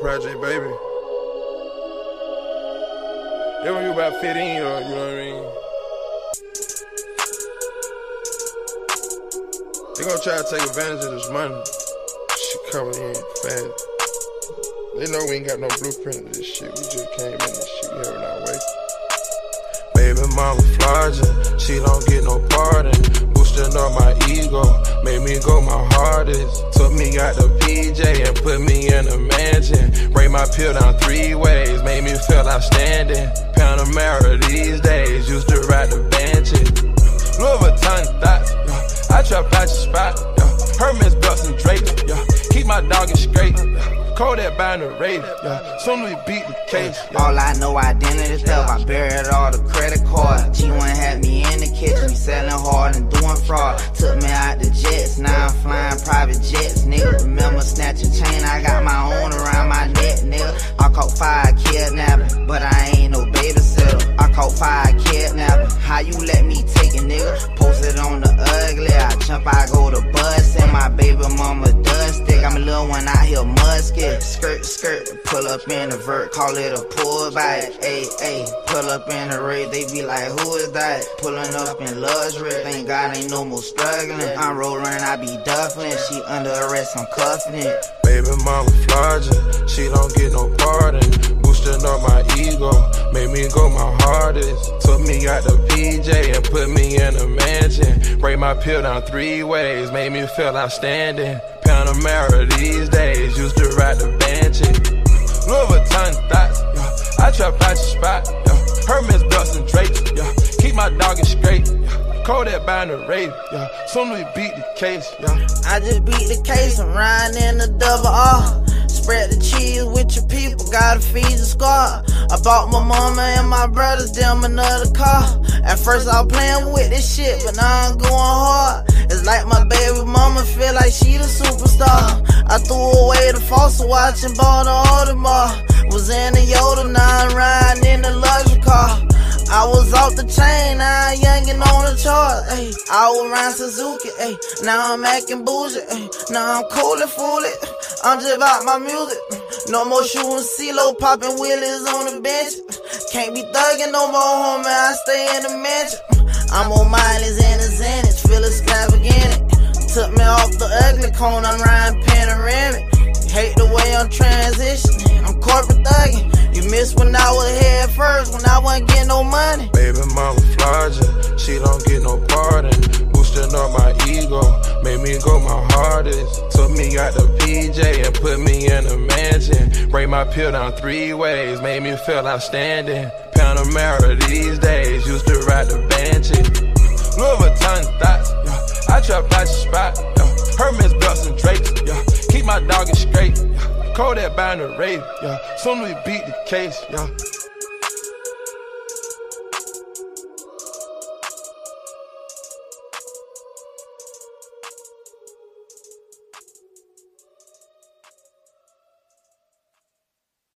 project, baby. Then when you about 15, you know what I mean? They gonna try to take advantage of this money. Shit coming in fast. They know we ain't got no blueprint of this shit. We just came in this shit having our way. Baby mama flogging, she don't get no pardon. Boosting up my ego, made me go my hardest. Took me out the PJ and put me in a mansion. Break my pill down three ways, made me feel outstanding. Panamera these days, used to ride the benches. Louis Vuitton thoughts, yeah. I trap out your spot, yeah. Hermes belts and drapes, yeah. Keep my dog in straight, yeah. Kodak by the race, yeah. Soon we beat the case. Yeah. All I know, identity stuff. I buried all the credit cards. G1 had me in the kitchen, selling hard and doing fraud. Took kidnapping. How you let me take it, nigga? Posted on the ugly. I jump, I go to bus, and my baby mama does stick. I'm a little one out here, musket. Skirt, skirt, pull up in the vert, call it a pull by. Ayy, ayy, pull up in the raid, they be like, who is that? Pulling up in luxury, thank God ain't no more struggling. I'm rolling, I be duffling, she under arrest, I'm cuffing it. Baby mama flogging, she don't get no pardon. Boosting up my ego, me go my hardest. Took me out the PJ and put me in a mansion. Break my pill down three ways, made me feel outstanding. Panamera these days, used to ride the benches. Louis Vuitton thoughts, yeah. I trap out your spot, yeah. Hermes belts and drapes, yeah. Keep my dog in straight, yeah. Kodak by the rape, yeah. Soon we beat the case, yeah. I just beat the case, I'm riding in the double R. Spread the cheese with your people, feed the squad. I bought my mama and my brothers them another car. At first I was playing with this shit, but now I'm going hard. It's like my baby mama feel like she the superstar. I threw away the fossil watch and bought an Audemars. Was in the Yoda, now I'm riding in the luxury car. I was off the chain, I'm youngin' on the chart. Ay, I was around Suzuki, ay, now I'm acting bougie. Ay, now I'm cool and fully. I'm just about my music. No more shooting CeeLo, popping wheelies on the bench. Can't be thugging no more, homie. I stay in the mansion. I'm on mileage and a Xanax, feel extravagant. Took me off the ugly cone, I'm riding panoramic. Hate the way I'm transitioning. I'm corporate thugging. You missed when I was head first, when I wasn't getting no money. Baby mama flogging, she don't get no pardon. Boosting up my ego, made me go my hardest. Took me out the PJ and put me in a mansion. Break my pill down three ways, made me feel outstanding. Panamera these days, used to ride the benches. Louis Vuitton thoughts, yeah. I trap your spot, yeah. Hermes belts and drapes, yeah. Keep my dog in straight, yeah. Kodak by the yeah. Soon we beat the case, yeah.